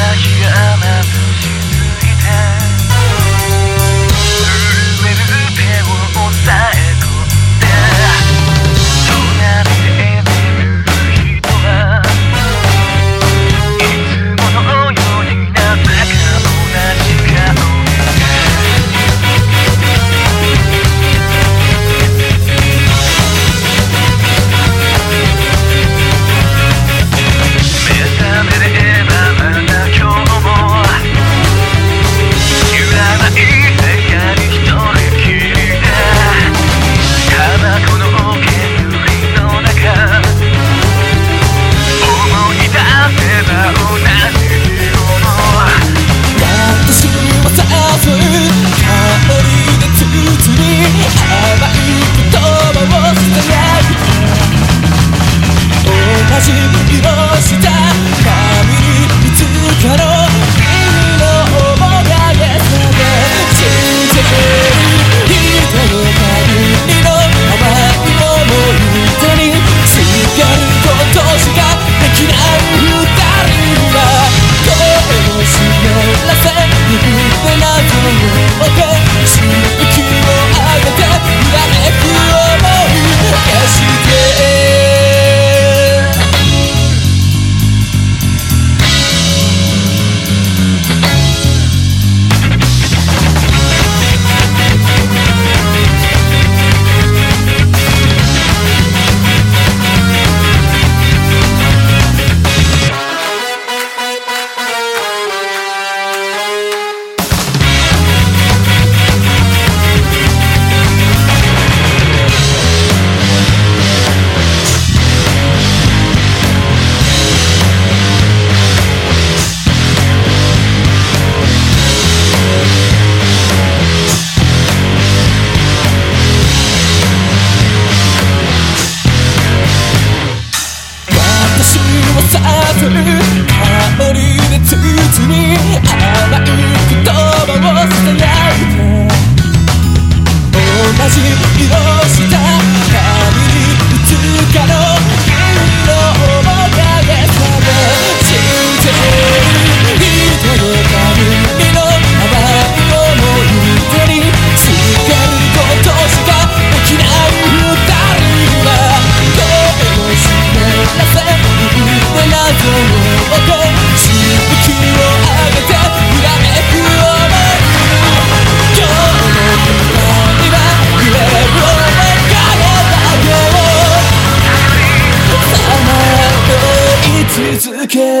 な日が雨さず香りで筒に甘い言葉をささやいて。同じ色した続ける